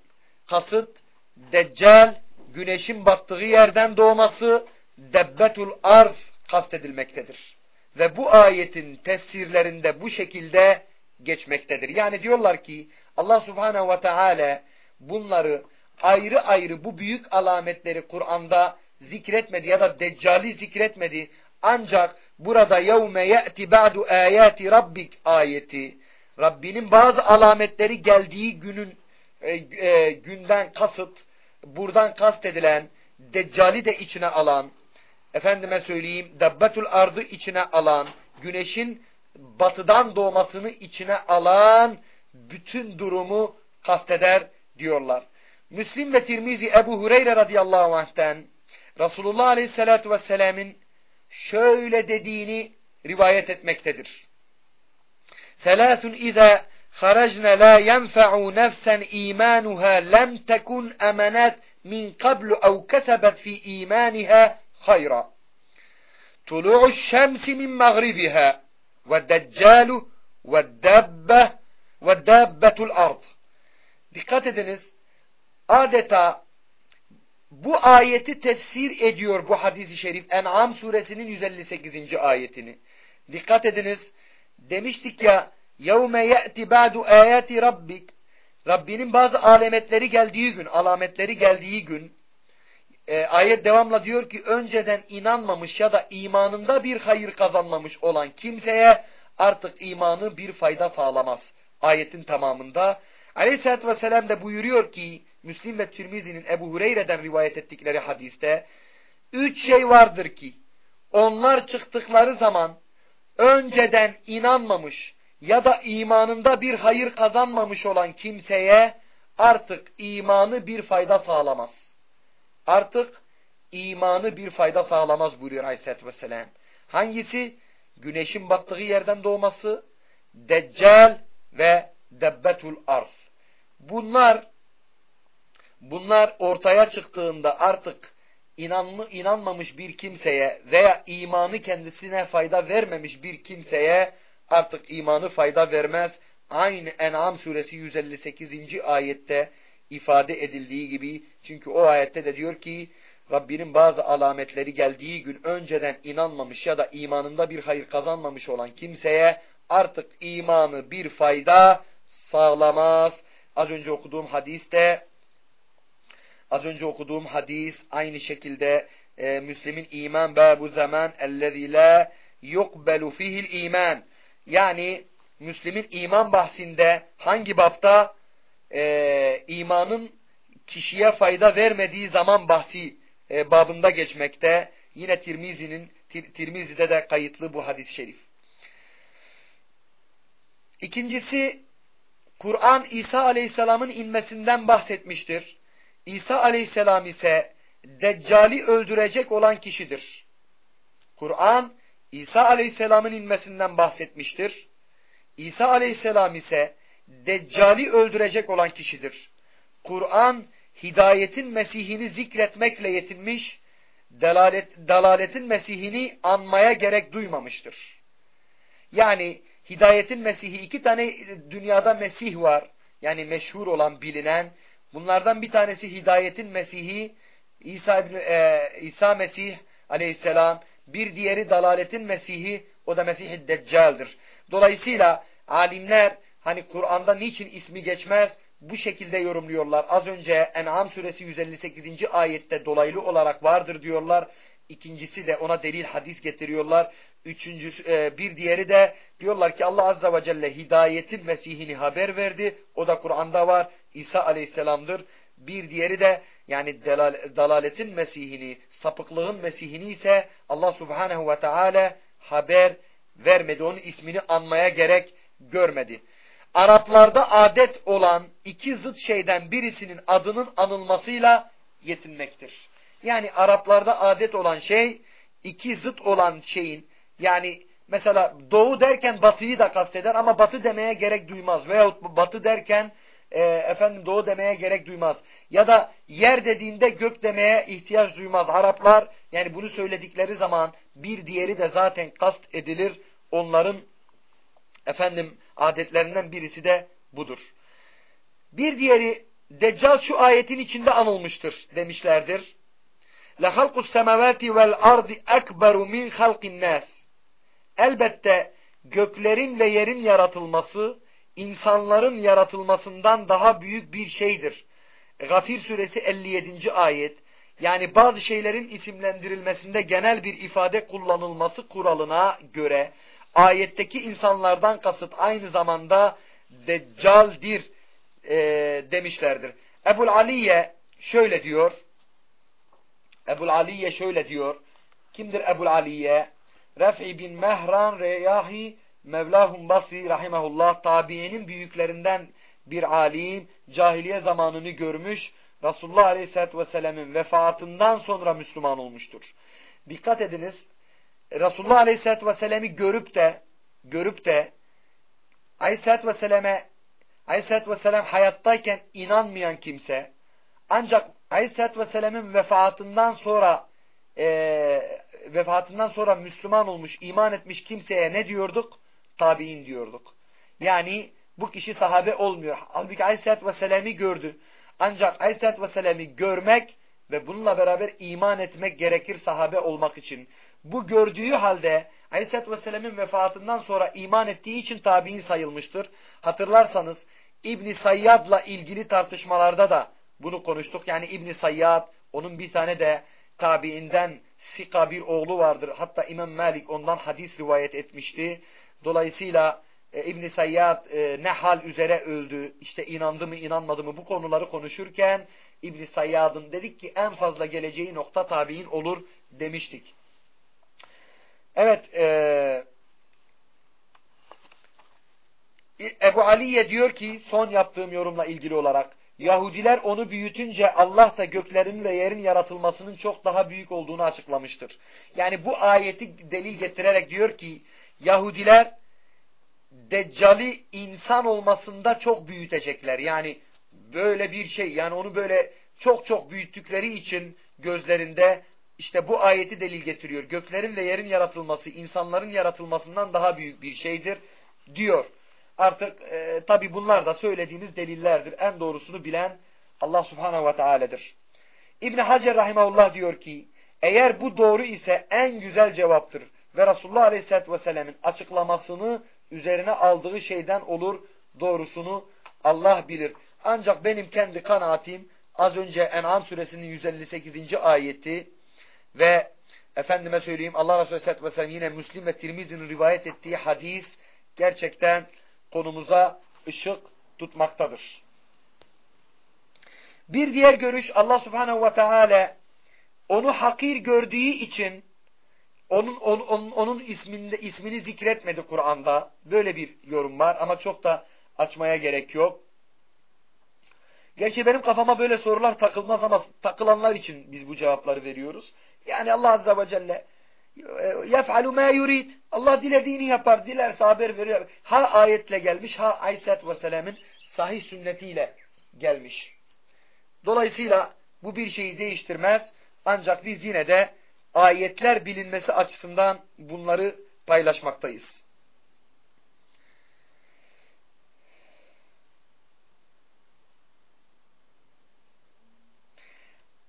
kasıt Deccal güneşin battığı yerden doğması debbetul arz kastedilmektedir. Ve bu ayetin tefsirlerinde bu şekilde geçmektedir. Yani diyorlar ki Allah subhanehu ve teala bunları ayrı ayrı bu büyük alametleri Kur'an'da zikretmedi ya da Deccali zikretmedi. Ancak burada yevme ye'ti ba'du ayati rabbik ayeti Rabbinin bazı alametleri geldiği günün e, e, günden kasıt buradan kastedilen Deccali de içine alan efendime söyleyeyim Dabbetul ardı içine alan güneşin batıdan doğmasını içine alan bütün durumu kasteder diyorlar. Müslim ve Tirmizi Ebu Hureyre radıyallahu anh'ten Resulullah aleyhissalatu vesselam'ın şöyle dediğini rivayet etmektedir. Selâsun izâ خرجنا لا ينفع نفسا إيمانها لم تكن أمنات من قبل أو كسبت في إيمانها خيرا طلوع الشمس من مغربها والدجال والدابة والدابة الأرض Dikkat ediniz adeta bu ayeti tefsir ediyor bu hadisi şerif En'am suresinin 158. ayetini. Dikkat ediniz demiştik ya يَوْمَ يَأْتِ بَعْدُ آيَاتِ رَبِّكَ Rabbinin bazı alametleri geldiği gün, alametleri geldiği gün e, ayet devamla diyor ki önceden inanmamış ya da imanında bir hayır kazanmamış olan kimseye artık imanı bir fayda sağlamaz. Ayetin tamamında Aleyhisselatü Vesselam da buyuruyor ki Müslim ve Tirmizi'nin Ebu Hureyre'den rivayet ettikleri hadiste üç şey vardır ki onlar çıktıkları zaman önceden inanmamış ya da imanında bir hayır kazanmamış olan kimseye artık imanı bir fayda sağlamaz. Artık imanı bir fayda sağlamaz buyuruyor Aleyhisselatü Vesselam. Hangisi? Güneşin battığı yerden doğması, Deccal ve Debbetul Arz. Bunlar bunlar ortaya çıktığında artık inanma, inanmamış bir kimseye veya imanı kendisine fayda vermemiş bir kimseye artık imanı fayda vermez. Aynı En'am suresi 158. ayette ifade edildiği gibi çünkü o ayette de diyor ki Rabbinin bazı alametleri geldiği gün önceden inanmamış ya da imanında bir hayır kazanmamış olan kimseye artık imanı bir fayda sağlamaz. Az önce okuduğum hadiste az önce okuduğum hadis aynı şekilde e, Müslim'in iman babu zaman ellezî la yukbelu fihil iman yani Müslim'in iman bahsinde hangi bapta e, imanın kişiye fayda vermediği zaman bahsi e, babında geçmekte. Yine Tirmizi'nin Tirmizi'de de kayıtlı bu hadis-i şerif. İkincisi Kur'an İsa Aleyhisselam'ın inmesinden bahsetmiştir. İsa Aleyhisselam ise Deccali öldürecek olan kişidir. Kur'an İsa Aleyhisselam'ın inmesinden bahsetmiştir. İsa Aleyhisselam ise Deccali öldürecek olan kişidir. Kur'an hidayetin Mesih'ini zikretmekle yetinmiş, dalalet, dalaletin Mesih'ini anmaya gerek duymamıştır. Yani hidayetin Mesih'i iki tane dünyada Mesih var. Yani meşhur olan bilinen. Bunlardan bir tanesi hidayetin Mesih'i İsa, e, İsa Mesih aleyhisselam. Bir diğeri dalaletin Mesih'i o da Mesih-i Deccal'dır. Dolayısıyla alimler hani Kur'an'da niçin ismi geçmez bu şekilde yorumluyorlar. Az önce En'am suresi 158. ayette dolaylı olarak vardır diyorlar. İkincisi de ona delil hadis getiriyorlar. Üçüncüsü, e, bir diğeri de diyorlar ki Allah Azze ve Celle hidayetin Mesih'ini haber verdi. O da Kur'an'da var. İsa Aleyhisselam'dır. Bir diğeri de yani delal, dalaletin Mesih'ini, sapıklığın Mesih'ini ise Allah Subhanahu ve Teala haber vermedi. Onun ismini anmaya gerek görmedi. Araplarda adet olan iki zıt şeyden birisinin adının anılmasıyla yetinmektir. Yani Araplarda adet olan şey iki zıt olan şeyin yani mesela doğu derken batıyı da kasteder ama batı demeye gerek duymaz. Veyahut batı derken e, efendim doğu demeye gerek duymaz. Ya da yer dediğinde gök demeye ihtiyaç duymaz. Araplar yani bunu söyledikleri zaman bir diğeri de zaten kast edilir. Onların efendim adetlerinden birisi de budur. Bir diğeri Deccal şu ayetin içinde anılmıştır demişlerdir. لَخَلْقُ السَّمَوَاتِ وَالْاَرْضِ اَكْبَرُ مِنْ خَلْقِ النَّاسِ Elbette göklerin ve yerin yaratılması insanların yaratılmasından daha büyük bir şeydir. Gafir suresi 57. ayet yani bazı şeylerin isimlendirilmesinde genel bir ifade kullanılması kuralına göre ayetteki insanlardan kasıt aynı zamanda deccaldir e, demişlerdir. Ebul Aliye şöyle diyor. Ebul Aliye şöyle diyor. Kimdir Ebul Aliye? Ref'i bin Mehran Reyahi Mevlahum Basri rahimahullah tabiinin büyüklerinden bir alim cahiliye zamanını görmüş Resulullah Aleyhisselatü Vesselam'ın vefatından sonra Müslüman olmuştur. Dikkat ediniz Resulullah Aleyhisselatü Vesselam'ı görüp de görüp de Aleyhisselatü Vesselam'e Aleyhisselatü Vesselam hayattayken inanmayan kimse ancak Aleyhisselatü Vesselam'ın vefatından sonra e, vefatından sonra Müslüman olmuş, iman etmiş kimseye ne diyorduk? Tabi'in diyorduk. Yani bu kişi sahabe olmuyor. Halbuki Aleyhisselatü Vesselam'ı gördü. Ancak Aleyhisselatü Vesselam'ı görmek ve bununla beraber iman etmek gerekir sahabe olmak için. Bu gördüğü halde Aleyhisselatü Vesselam'ın vefatından sonra iman ettiği için tabi'in sayılmıştır. Hatırlarsanız İbni Sayyad'la ilgili tartışmalarda da bunu konuştuk. Yani İbni Sayyad onun bir tane de tabiinden Sika bir oğlu vardır. Hatta İmam Malik ondan hadis rivayet etmişti. Dolayısıyla e, İbn Sayyad e, ne hal üzere öldü, işte inandı mı inanmadı mı bu konuları konuşurken İbn Sayyad'ın dedik ki en fazla geleceği nokta tabi'in olur demiştik. Evet, e, Ebu Aliye diyor ki son yaptığım yorumla ilgili olarak Yahudiler onu büyütünce Allah da göklerin ve yerin yaratılmasının çok daha büyük olduğunu açıklamıştır. Yani bu ayeti delil getirerek diyor ki Yahudiler Deccali insan olmasında çok büyütecekler. Yani böyle bir şey yani onu böyle çok çok büyüttükleri için gözlerinde işte bu ayeti delil getiriyor. Göklerin ve yerin yaratılması insanların yaratılmasından daha büyük bir şeydir diyor. Artık e, tabi bunlar da söylediğimiz delillerdir. En doğrusunu bilen Allah subhanehu ve teala'dır. İbni Hacer rahimahullah diyor ki eğer bu doğru ise en güzel cevaptır ve Resulullah aleyhisselatü vesselam'ın açıklamasını üzerine aldığı şeyden olur doğrusunu Allah bilir. Ancak benim kendi kanaatim az önce En'am suresinin 158. ayeti ve efendime söyleyeyim Allah Resulü Aleyhisselatü Vesselam yine Müslim ve Tirmizi'nin rivayet ettiği hadis gerçekten konumuza ışık tutmaktadır. Bir diğer görüş Allah Subhanahu ve Teala onu hakir gördüğü için onun, onun, onun isminde, ismini zikretmedi Kur'an'da. Böyle bir yorum var ama çok da açmaya gerek yok. Gerçi benim kafama böyle sorular takılmaz ama takılanlar için biz bu cevapları veriyoruz. Yani Allah Azze ve Celle yef'alu ma yurid. Allah dilediğini yapar. Dilerse haber veriyor. Ha ayetle gelmiş, ha Aleyhisselatü Vesselam'ın sahih sünnetiyle gelmiş. Dolayısıyla bu bir şeyi değiştirmez. Ancak biz yine de ayetler bilinmesi açısından bunları paylaşmaktayız.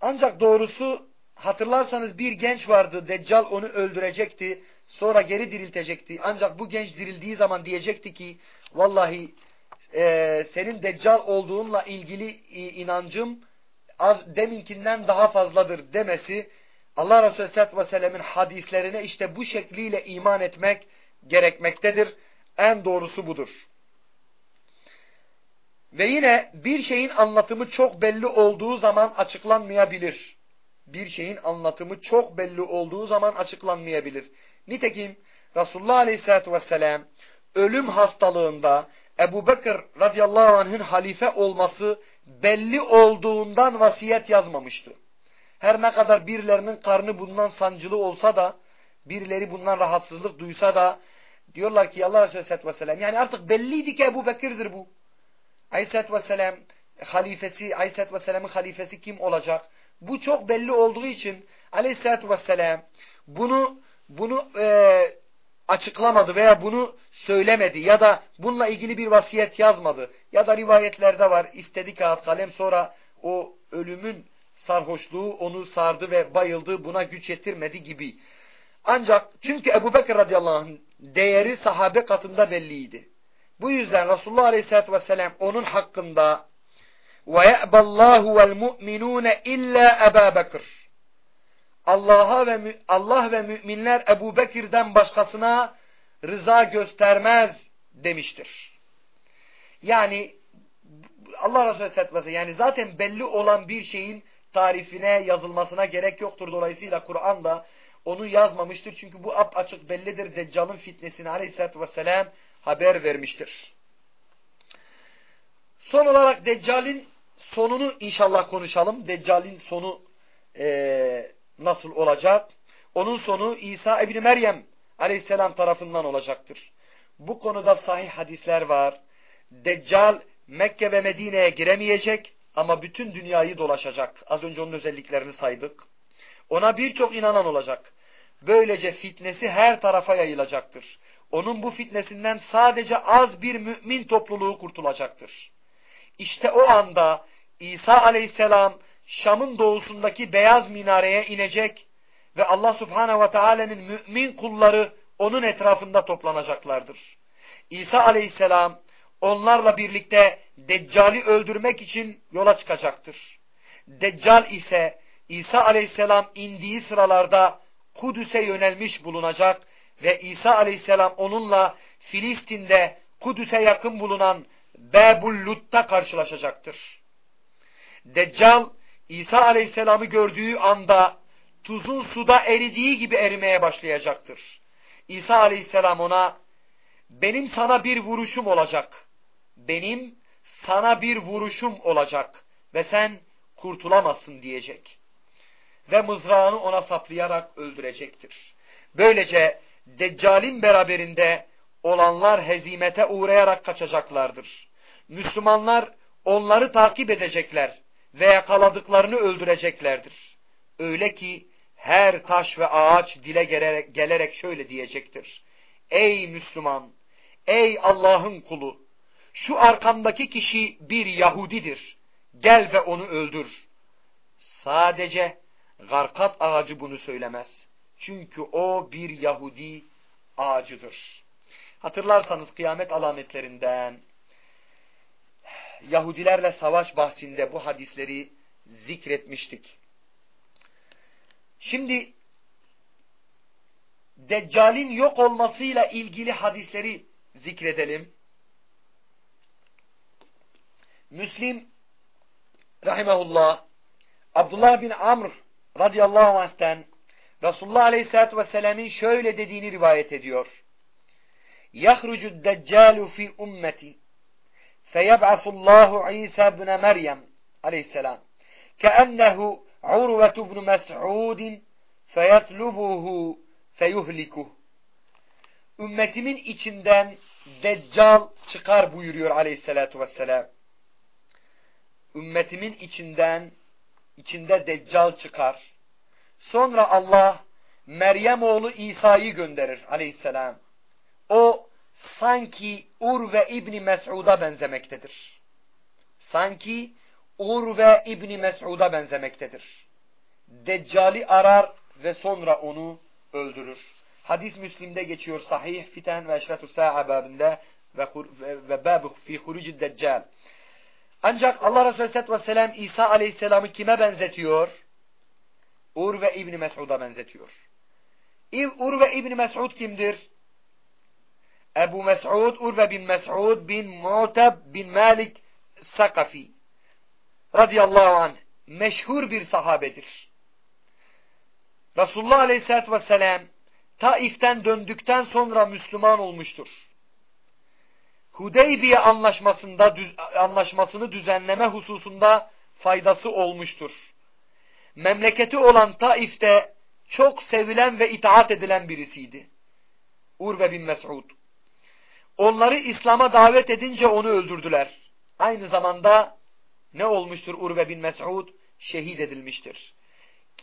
Ancak doğrusu hatırlarsanız bir genç vardı. Deccal onu öldürecekti. Sonra geri diriltecekti. Ancak bu genç dirildiği zaman diyecekti ki vallahi e, senin deccal olduğunla ilgili inancım az deminkinden daha fazladır demesi Allah Resulü Aleyhisselatü Vesselam'ın hadislerine işte bu şekliyle iman etmek gerekmektedir. En doğrusu budur. Ve yine bir şeyin anlatımı çok belli olduğu zaman açıklanmayabilir. Bir şeyin anlatımı çok belli olduğu zaman açıklanmayabilir. Nitekim Resulullah Aleyhisselatü Vesselam ölüm hastalığında Ebu Bekir radıyallahu anh'ın halife olması belli olduğundan vasiyet yazmamıştı. Her ne kadar birilerinin karnı bundan sancılı olsa da, birileri bundan rahatsızlık duysa da, diyorlar ki Allah Resulü Aleyhisselatü Vesselam, yani artık belliydi ki Ebu Bekir'dir bu. Aleyhisselatü Vesselam halifesi, Aleyhisselatü Vesselam'ın halifesi kim olacak? Bu çok belli olduğu için Aleyhisselatü Vesselam bunu bunu e, açıklamadı veya bunu söylemedi ya da bununla ilgili bir vasiyet yazmadı. Ya da rivayetlerde var istedi kağıt kalem sonra o ölümün sarhoşluğu onu sardı ve bayıldı buna güç yetirmedi gibi. Ancak çünkü Ebu Bekir radıyallahu anh değeri sahabe katında belliydi. Bu yüzden Resulullah aleyhissalatü vesselam onun hakkında وَيَأْبَ اللّٰهُ وَالْمُؤْمِنُونَ اِلَّا اَبَا بَكِرٍ Allah'a ve Allah ve müminler Ebu Bekir'den başkasına rıza göstermez demiştir. Yani Allah Resulü Aleyhisselatü Vesselam yani zaten belli olan bir şeyin tarifine yazılmasına gerek yoktur. Dolayısıyla Kur'an da onu yazmamıştır. Çünkü bu ap açık bellidir. Deccal'ın fitnesini Aleyhisselatü Vesselam haber vermiştir. Son olarak Deccal'in sonunu inşallah konuşalım. Deccal'in sonu e, nasıl olacak? Onun sonu İsa İbni Meryem aleyhisselam tarafından olacaktır. Bu konuda sahih hadisler var. Deccal Mekke ve Medine'ye giremeyecek ama bütün dünyayı dolaşacak. Az önce onun özelliklerini saydık. Ona birçok inanan olacak. Böylece fitnesi her tarafa yayılacaktır. Onun bu fitnesinden sadece az bir mümin topluluğu kurtulacaktır. İşte o anda İsa aleyhisselam Şam'ın doğusundaki beyaz minareye inecek ve Allah subhanehu ve teala'nın mümin kulları onun etrafında toplanacaklardır. İsa aleyhisselam onlarla birlikte Deccal'i öldürmek için yola çıkacaktır. Deccal ise İsa aleyhisselam indiği sıralarda Kudüs'e yönelmiş bulunacak ve İsa aleyhisselam onunla Filistin'de Kudüs'e yakın bulunan Bebullut'ta karşılaşacaktır. Deccal İsa aleyhisselamı gördüğü anda tuzun suda eridiği gibi erimeye başlayacaktır. İsa aleyhisselam ona benim sana bir vuruşum olacak. Benim sana bir vuruşum olacak ve sen kurtulamazsın diyecek. Ve mızrağını ona saplayarak öldürecektir. Böylece Deccal'in beraberinde olanlar hezimete uğrayarak kaçacaklardır. Müslümanlar onları takip edecekler ve yakaladıklarını öldüreceklerdir. Öyle ki her taş ve ağaç dile gelerek, şöyle diyecektir. Ey Müslüman, ey Allah'ın kulu, şu arkamdaki kişi bir Yahudidir. Gel ve onu öldür. Sadece garkat ağacı bunu söylemez. Çünkü o bir Yahudi ağacıdır. Hatırlarsanız kıyamet alametlerinden Yahudilerle savaş bahsinde bu hadisleri zikretmiştik. Şimdi Deccal'in yok olmasıyla ilgili hadisleri zikredelim. Müslim rahimahullah Abdullah bin Amr radıyallahu anh'ten Resulullah aleyhissalatü vesselam'ın şöyle dediğini rivayet ediyor. Yahrucu deccalu fi ummeti feyeb'asullahu İsa ibn Meryem aleyhisselam keennehu Urvet ibn Mes'ud feyetlubuhu feyuhlikuh Ümmetimin içinden Deccal çıkar buyuruyor aleyhissalatu vesselam. Ümmetimin içinden içinde Deccal çıkar. Sonra Allah Meryem oğlu İsa'yı gönderir aleyhisselam. O sanki Urve İbni Mes'ud'a benzemektedir. Sanki Urve İbni Mes'ud'a benzemektedir. Deccali arar ve sonra onu öldürür. Hadis Müslim'de geçiyor sahih fiten ve eşretu sa'a babında ve, ve babu fi hurucid deccal. Ancak Allah Resulü Aleyhisselatü Vesselam İsa Aleyhisselam'ı kime benzetiyor? Urve İbni Mes'ud'a benzetiyor. Urve İbni Mes'ud kimdir? Ebu Mes'ud, Urve bin Mes'ud bin Mu'tab bin Malik Sakafi radıyallahu anh meşhur bir sahabedir. Resulullah Aleyhisselatü Vesselam Taif'ten döndükten sonra Müslüman olmuştur. Hudeybiye anlaşmasında anlaşmasını düzenleme hususunda faydası olmuştur. Memleketi olan Taif'te çok sevilen ve itaat edilen birisiydi. Urve bin Mes'ud. Onları İslam'a davet edince onu öldürdüler. Aynı zamanda ne olmuştur Urve bin Mes'ud? Şehit edilmiştir.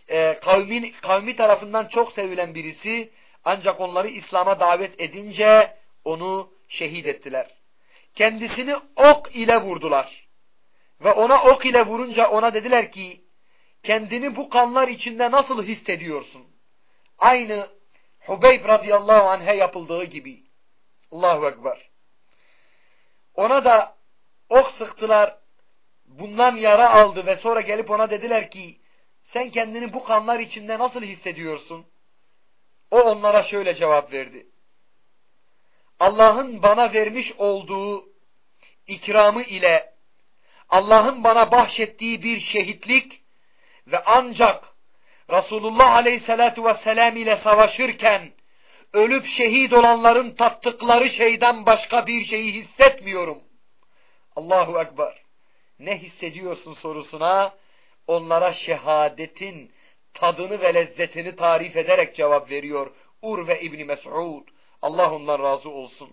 Ee, kavmin, kavmi tarafından çok sevilen birisi ancak onları İslam'a davet edince onu şehit ettiler. Kendisini ok ile vurdular. Ve ona ok ile vurunca ona dediler ki kendini bu kanlar içinde nasıl hissediyorsun? Aynı Hubeyb radıyallahu anh'e yapıldığı gibi. Allahu Ekber. Ona da ok sıktılar. Bundan yara aldı ve sonra gelip ona dediler ki sen kendini bu kanlar içinde nasıl hissediyorsun? O onlara şöyle cevap verdi. Allah'ın bana vermiş olduğu ikramı ile Allah'ın bana bahşettiği bir şehitlik ve ancak Resulullah Aleyhisselatü Vesselam ile savaşırken ölüp şehit olanların tattıkları şeyden başka bir şeyi hissetmiyorum. Allahu Ekber. Ne hissediyorsun sorusuna onlara şehadetin tadını ve lezzetini tarif ederek cevap veriyor Urve İbni Mes'ud. Allah ondan razı olsun.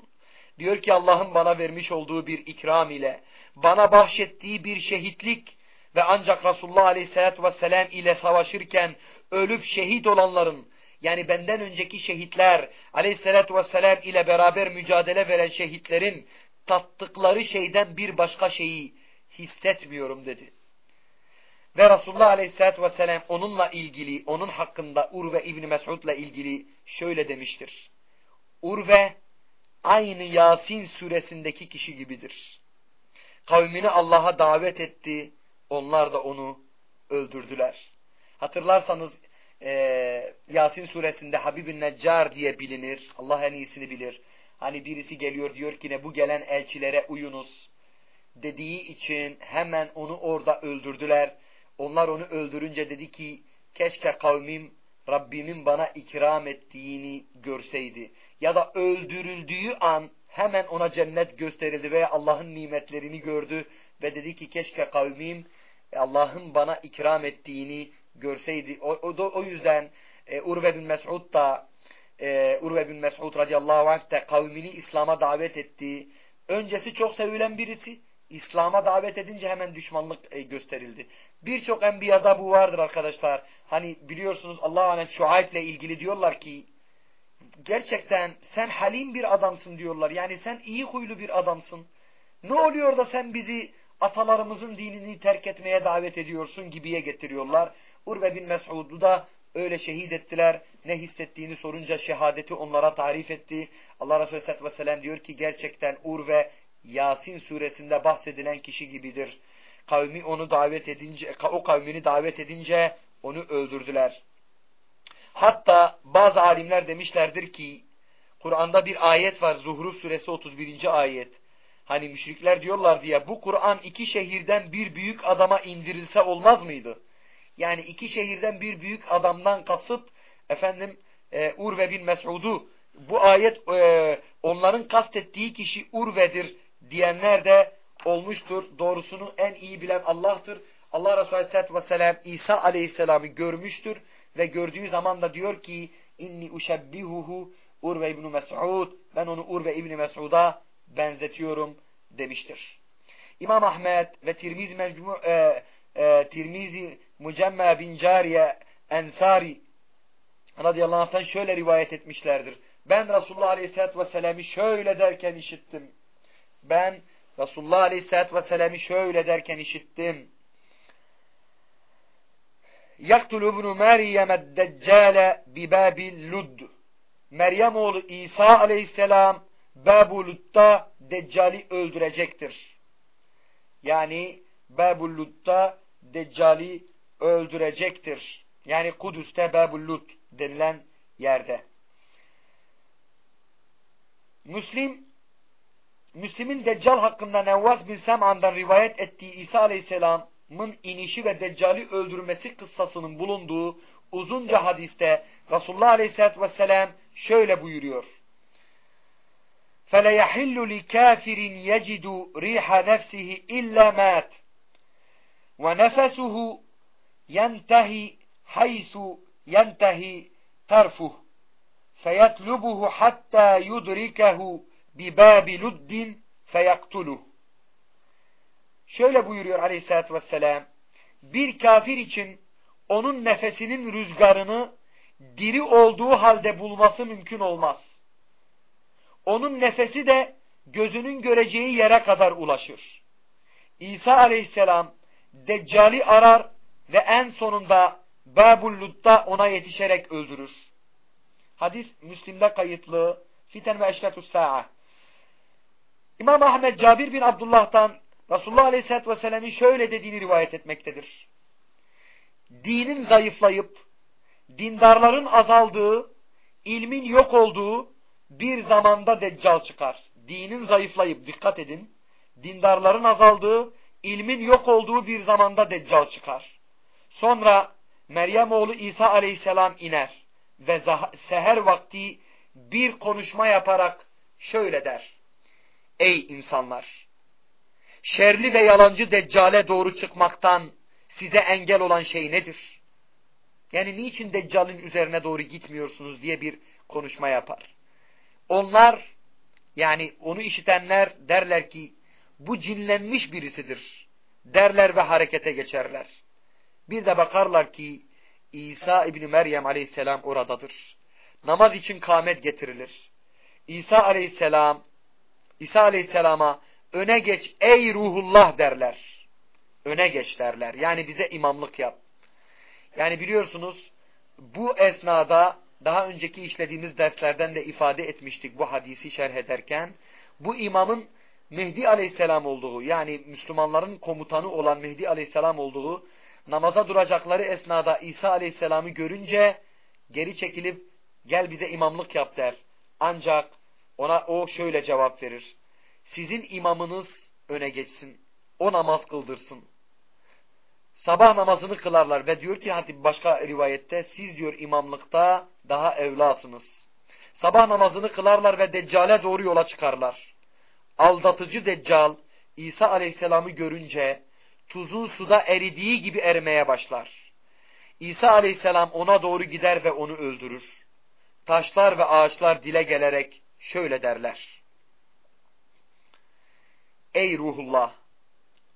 Diyor ki Allah'ın bana vermiş olduğu bir ikram ile, bana bahşettiği bir şehitlik ve ancak Resulullah Aleyhisselatü Vesselam ile savaşırken ölüp şehit olanların, yani benden önceki şehitler Aleyhisselatü Vesselam ile beraber mücadele veren şehitlerin tattıkları şeyden bir başka şeyi hissetmiyorum dedi. Ve Resulullah Aleyhisselatü Vesselam onunla ilgili, onun hakkında Urve İbni Mesud'la ilgili şöyle demiştir. Urve aynı Yasin suresindeki kişi gibidir. Kavmini Allah'a davet etti, onlar da onu öldürdüler. Hatırlarsanız e, Yasin suresinde Habibün Neccar diye bilinir. Allah en iyisini bilir. Hani birisi geliyor diyor ki ne bu gelen elçilere uyunuz dediği için hemen onu orada öldürdüler. Onlar onu öldürünce dedi ki keşke kavmim Rabbimin bana ikram ettiğini görseydi. Ya da öldürüldüğü an hemen ona cennet gösterildi ve Allah'ın nimetlerini gördü ve dedi ki keşke kavmim Allah'ın bana ikram ettiğini görseydi. O, o, o yüzden e, Urve bin Mes'ud da e, Urve bin Mes'ud radıyallahu anh de kavmini İslam'a davet etti. Öncesi çok sevilen birisi. İslam'a davet edince hemen düşmanlık e, gösterildi. Birçok enbiyada bu vardır arkadaşlar. Hani biliyorsunuz Allah'a emanet Şuayb'le ilgili diyorlar ki gerçekten sen halim bir adamsın diyorlar. Yani sen iyi huylu bir adamsın. Ne oluyor da sen bizi atalarımızın dinini terk etmeye davet ediyorsun gibiye getiriyorlar. Urve bin Mes'ud'u da öyle şehit ettiler. Ne hissettiğini sorunca şehadeti onlara tarif etti. Allah Resulü Aleyhisselatü Vesselam diyor ki gerçekten Urve Yasin suresinde bahsedilen kişi gibidir. Kavmi onu davet edince, o kavmini davet edince onu öldürdüler. Hatta bazı alimler demişlerdir ki Kur'an'da bir ayet var Zuhruf suresi 31. ayet. Hani müşrikler diyorlar diye bu Kur'an iki şehirden bir büyük adama indirilse olmaz mıydı? Yani iki şehirden bir büyük adamdan kasıt efendim e, Urve bin Mes'ud'u bu ayet e, onların kastettiği kişi Urve'dir diyenler de olmuştur. Doğrusunu en iyi bilen Allah'tır. Allah Resulü Aleyhisselatü Vesselam İsa Aleyhisselam'ı görmüştür ve gördüğü zaman da diyor ki inni uşebbihuhu Urve İbni Mes'ud ben onu Urve İbni Mes'ud'a benzetiyorum demiştir. İmam Ahmet ve Tirmizi Mecmu e, e, Tirmizi Mücemme bin Cariye Ensari radıyallahu anh'tan şöyle rivayet etmişlerdir. Ben Resulullah aleyhissalatü vesselam'ı şöyle derken işittim. Ben Resulullah aleyhissalatü vesselam'ı şöyle derken işittim. Yaktul ibnu Meryem'e deccale bibabi ludd. Meryem oğlu İsa aleyhisselam Babulut'ta Deccal'i öldürecektir. Yani Babulut'ta Deccali öldürecektir. Yani Kudüs'te Babulut denilen yerde. Müslim Müslim'in Deccal hakkında Nevvas bin Sem'an'dan rivayet ettiği İsa Aleyhisselam'ın inişi ve Deccali öldürmesi kıssasının bulunduğu uzunca hadiste Resulullah Aleyhisselatü Vesselam şöyle buyuruyor. فَلَيَحِلُّ لِكَافِرٍ يَجِدُ رِيحَ نَفْسِهِ إِلَّا مَاتٍ ve nefesuhu yentehi haysu yentehi terfuh feyetlubuhu hatta yudrikehu bibabi luddin feyaktuluh Şöyle buyuruyor aleyhissalatü vesselam bir kafir için onun nefesinin rüzgarını diri olduğu halde bulması mümkün olmaz. Onun nefesi de gözünün göreceği yere kadar ulaşır. İsa aleyhisselam Deccali arar ve en sonunda Babullud'da ona yetişerek öldürür. Hadis Müslim'de kayıtlı Fiten ve Eşretus Sa'a. İmam Ahmed Cabir bin Abdullah'tan Resulullah Aleyhisselatü Vesselam'ın şöyle dediğini rivayet etmektedir. Dinin zayıflayıp dindarların azaldığı, ilmin yok olduğu bir zamanda deccal çıkar. Dinin zayıflayıp, dikkat edin, dindarların azaldığı, ilmin yok olduğu bir zamanda deccal çıkar. Sonra Meryem oğlu İsa aleyhisselam iner ve seher vakti bir konuşma yaparak şöyle der. Ey insanlar! Şerli ve yalancı deccale doğru çıkmaktan size engel olan şey nedir? Yani niçin Deccal'in üzerine doğru gitmiyorsunuz diye bir konuşma yapar. Onlar yani onu işitenler derler ki bu cinlenmiş birisidir derler ve harekete geçerler. Bir de bakarlar ki İsa İbni Meryem aleyhisselam oradadır. Namaz için kâmet getirilir. İsa aleyhisselam İsa aleyhisselama öne geç ey ruhullah derler. Öne geç derler. Yani bize imamlık yap. Yani biliyorsunuz bu esnada daha önceki işlediğimiz derslerden de ifade etmiştik bu hadisi şerh ederken. Bu imamın Mehdi aleyhisselam olduğu yani Müslümanların komutanı olan Mehdi aleyhisselam olduğu namaza duracakları esnada İsa aleyhisselamı görünce geri çekilip gel bize imamlık yap der. Ancak ona o şöyle cevap verir. Sizin imamınız öne geçsin. O namaz kıldırsın. Sabah namazını kılarlar ve diyor ki hadi başka rivayette siz diyor imamlıkta daha evlasınız. Sabah namazını kılarlar ve Deccal'e doğru yola çıkarlar. Aldatıcı Deccal İsa Aleyhisselam'ı görünce tuzun suda eridiği gibi erimeye başlar. İsa Aleyhisselam ona doğru gider ve onu öldürür. Taşlar ve ağaçlar dile gelerek şöyle derler. Ey ruhullah!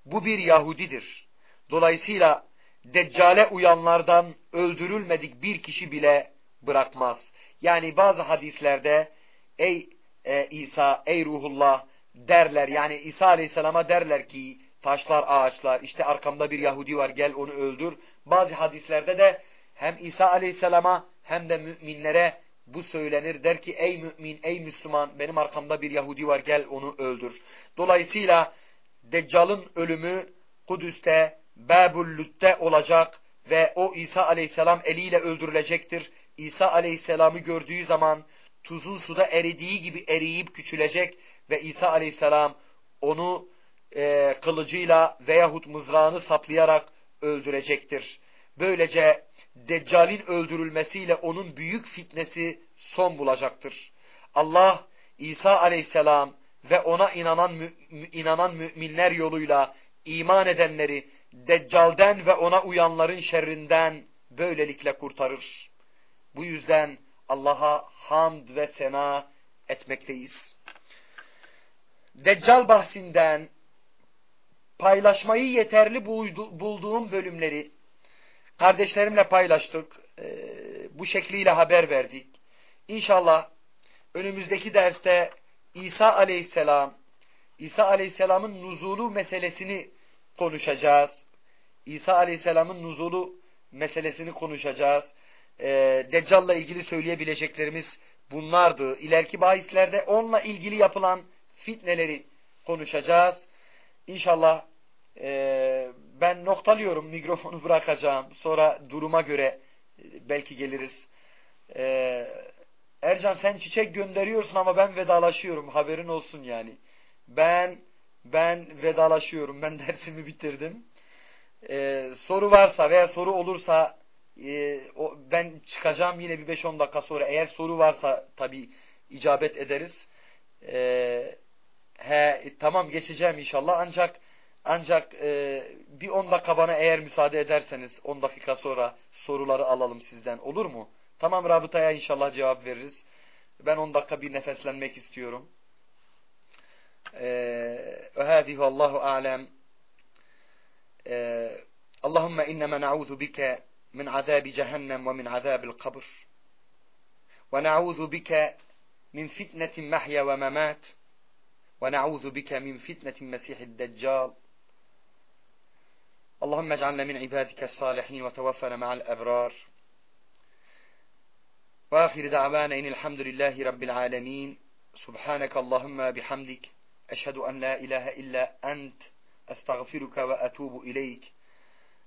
Bu bir Yahudidir Dolayısıyla Deccale uyanlardan öldürülmedik bir kişi bile bırakmaz. Yani bazı hadislerde ey e, İsa, ey ruhullah derler. Yani İsa aleyhisselama derler ki taşlar, ağaçlar, işte arkamda bir Yahudi var gel onu öldür. Bazı hadislerde de hem İsa aleyhisselama hem de müminlere bu söylenir. Der ki ey mümin, ey Müslüman benim arkamda bir Yahudi var gel onu öldür. Dolayısıyla Deccal'ın ölümü Kudüs'te Babullütte olacak ve o İsa aleyhisselam eliyle öldürülecektir. İsa aleyhisselamı gördüğü zaman tuzun suda eridiği gibi eriyip küçülecek ve İsa aleyhisselam onu e, kılıcıyla veyahut mızrağını saplayarak öldürecektir. Böylece Deccal'in öldürülmesiyle onun büyük fitnesi son bulacaktır. Allah İsa aleyhisselam ve ona inanan, mü, inanan müminler yoluyla iman edenleri Deccal'den ve ona uyanların şerrinden böylelikle kurtarır. Bu yüzden Allah'a hamd ve sena etmekteyiz. Deccal bahsinden paylaşmayı yeterli bulduğum bölümleri kardeşlerimle paylaştık. Ee, bu şekliyle haber verdik. İnşallah önümüzdeki derste İsa aleyhisselam, İsa aleyhisselamın nuzulu meselesini konuşacağız. İsa aleyhisselamın nuzulu meselesini konuşacağız. Ee, Deccal'la ilgili söyleyebileceklerimiz bunlardı. İleriki bahislerde onunla ilgili yapılan fitneleri konuşacağız. İnşallah e, ben noktalıyorum, mikrofonu bırakacağım. Sonra duruma göre e, belki geliriz. E, Ercan sen çiçek gönderiyorsun ama ben vedalaşıyorum. Haberin olsun yani. Ben ben vedalaşıyorum. Ben dersimi bitirdim. E, soru varsa veya soru olursa ee, o, ben çıkacağım yine bir 5-10 dakika sonra. Eğer soru varsa tabi icabet ederiz. Ee, e, he, tamam geçeceğim inşallah ancak ancak e, bir 10 dakika bana eğer müsaade ederseniz 10 dakika sonra soruları alalım sizden olur mu? Tamam rabıtaya inşallah cevap veririz. Ben 10 dakika bir nefeslenmek istiyorum. Ee, Ehadihi Allahu alem. Allahümme inne men a'udhu من عذاب جهنم ومن عذاب القبر. ونعوذ بك من فتنة محيا وممات. ونعوذ بك من فتنة المسيح الدجال. اللهم اجعلنا من عبادك الصالحين وتوفنا مع الأبرار. وآخر دعوانا إن الحمد لله رب العالمين. سبحانك اللهم بحمدك. أشهد أن لا إله إلا أنت. أستغفرك وأتوب إليك.